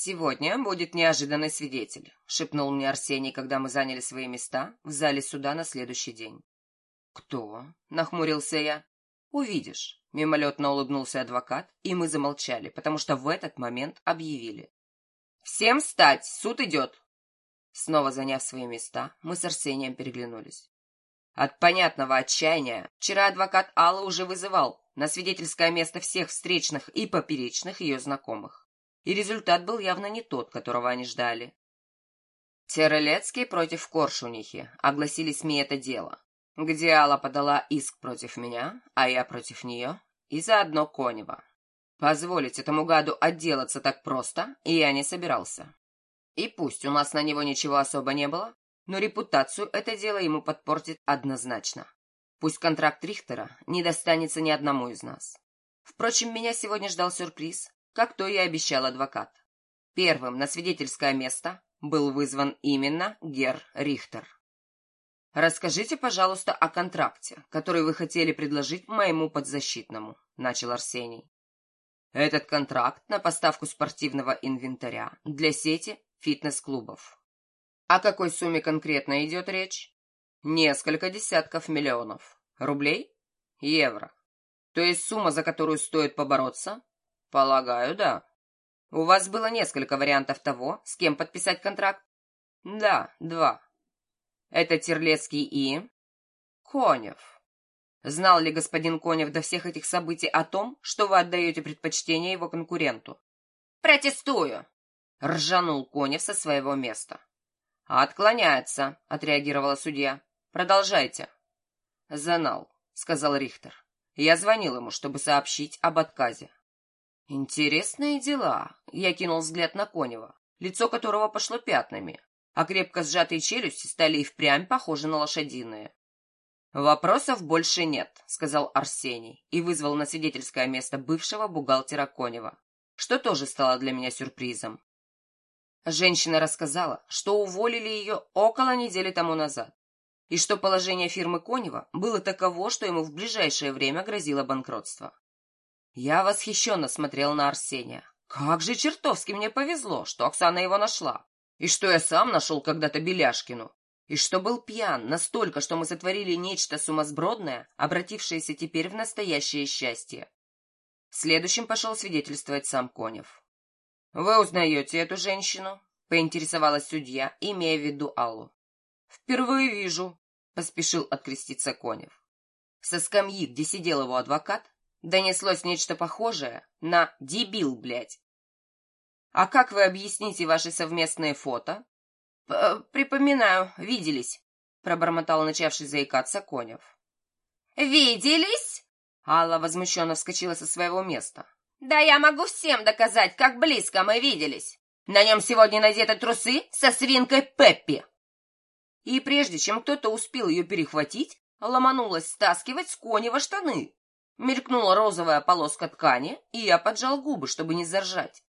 «Сегодня будет неожиданный свидетель», — шепнул мне Арсений, когда мы заняли свои места в зале суда на следующий день. «Кто?» — нахмурился я. «Увидишь», — мимолетно улыбнулся адвокат, и мы замолчали, потому что в этот момент объявили. «Всем встать! Суд идет!» Снова заняв свои места, мы с Арсением переглянулись. От понятного отчаяния вчера адвокат Алла уже вызывал на свидетельское место всех встречных и поперечных ее знакомых. И результат был явно не тот, которого они ждали. Терелецкий против Коршунихи огласили СМИ это дело, где Алла подала иск против меня, а я против нее, и заодно Конева. Позволить этому гаду отделаться так просто я не собирался. И пусть у нас на него ничего особо не было, но репутацию это дело ему подпортит однозначно. Пусть контракт Рихтера не достанется ни одному из нас. Впрочем, меня сегодня ждал сюрприз, как то и обещал адвокат. Первым на свидетельское место был вызван именно Гер Рихтер. «Расскажите, пожалуйста, о контракте, который вы хотели предложить моему подзащитному», — начал Арсений. «Этот контракт на поставку спортивного инвентаря для сети фитнес-клубов. О какой сумме конкретно идет речь? Несколько десятков миллионов. Рублей? Евро. То есть сумма, за которую стоит побороться? Полагаю, да. У вас было несколько вариантов того, с кем подписать контракт? Да, два. Это Терлецкий и... Конев. Знал ли господин Конев до всех этих событий о том, что вы отдаете предпочтение его конкуренту? Протестую! Ржанул Конев со своего места. «Отклоняется», — отреагировала судья. «Продолжайте». «Занал», — сказал Рихтер. Я звонил ему, чтобы сообщить об отказе. «Интересные дела», — я кинул взгляд на Конева, лицо которого пошло пятнами, а крепко сжатые челюсти стали и впрямь похожи на лошадиные. «Вопросов больше нет», — сказал Арсений и вызвал на свидетельское место бывшего бухгалтера Конева, что тоже стало для меня сюрпризом. Женщина рассказала, что уволили ее около недели тому назад, и что положение фирмы Конева было таково, что ему в ближайшее время грозило банкротство. Я восхищенно смотрел на Арсения. Как же чертовски мне повезло, что Оксана его нашла, и что я сам нашел когда-то Беляшкину, и что был пьян настолько, что мы сотворили нечто сумасбродное, обратившееся теперь в настоящее счастье. Следующим пошел свидетельствовать сам Конев. «Вы узнаете эту женщину?» — поинтересовалась судья, имея в виду Аллу. «Впервые вижу», — поспешил откреститься Конев. Со скамьи, где сидел его адвокат, донеслось нечто похожее на «дебил, блядь». «А как вы объясните ваши совместные фото?» «Припоминаю, виделись», — пробормотал начавший заикаться Конев. «Виделись?» Алла возмущенно вскочила со своего места. Да я могу всем доказать, как близко мы виделись. На нем сегодня надеты трусы со свинкой Пеппи. И прежде чем кто-то успел ее перехватить, ломанулась стаскивать с конева штаны. Мелькнула розовая полоска ткани, и я поджал губы, чтобы не заржать.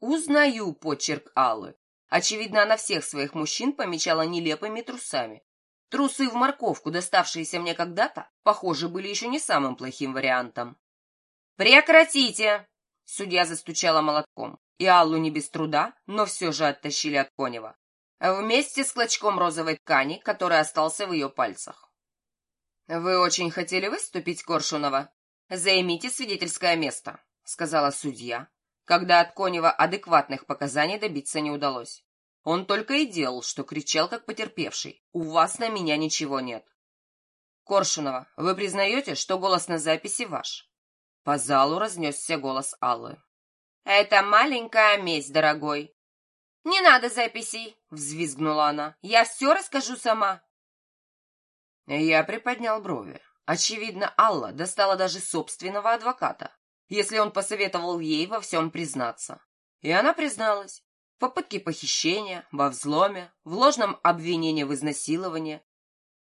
Узнаю почерк Аллы. Очевидно, она всех своих мужчин помечала нелепыми трусами. Трусы в морковку, доставшиеся мне когда-то, похоже, были еще не самым плохим вариантом. «Прекратите!» Судья застучала молотком, и Аллу не без труда, но все же оттащили от Конева. Вместе с клочком розовой ткани, который остался в ее пальцах. «Вы очень хотели выступить, Коршунова? Займите свидетельское место», — сказала судья, когда от Конева адекватных показаний добиться не удалось. Он только и делал, что кричал, как потерпевший. «У вас на меня ничего нет». «Коршунова, вы признаете, что голос на записи ваш?» По залу разнесся голос Аллы. «Это маленькая месть, дорогой». «Не надо записей!» — взвизгнула она. «Я все расскажу сама». Я приподнял брови. Очевидно, Алла достала даже собственного адвоката, если он посоветовал ей во всем признаться. И она призналась. В попытке похищения, во взломе, в ложном обвинении в изнасиловании,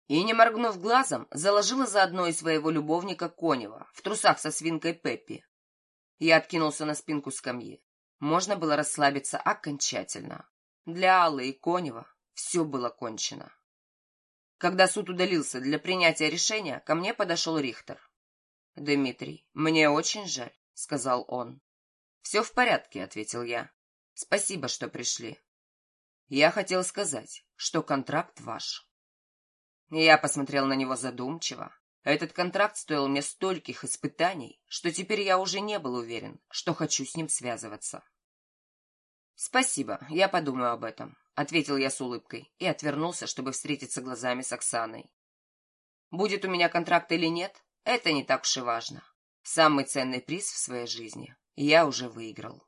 и, не моргнув глазом, заложила заодно и своего любовника Конева в трусах со свинкой Пеппи. Я откинулся на спинку скамьи. Можно было расслабиться окончательно. Для Аллы и Конева все было кончено. Когда суд удалился для принятия решения, ко мне подошел Рихтер. «Дмитрий, мне очень жаль», — сказал он. «Все в порядке», — ответил я. Спасибо, что пришли. Я хотел сказать, что контракт ваш. Я посмотрел на него задумчиво. Этот контракт стоил мне стольких испытаний, что теперь я уже не был уверен, что хочу с ним связываться. «Спасибо, я подумаю об этом», — ответил я с улыбкой и отвернулся, чтобы встретиться глазами с Оксаной. «Будет у меня контракт или нет, это не так уж и важно. Самый ценный приз в своей жизни я уже выиграл».